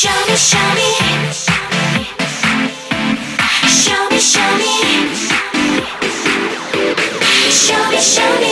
show me show me.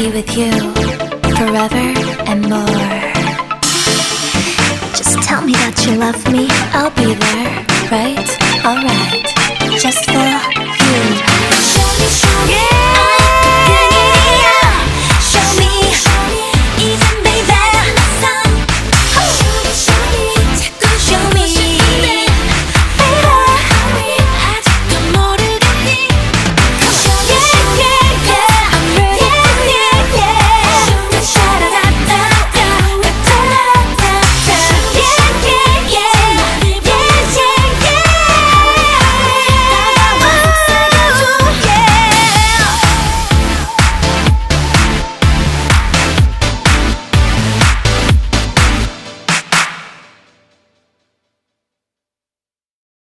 be with you forever and more. Just tell me that you love me, I'll be there, right? Alright.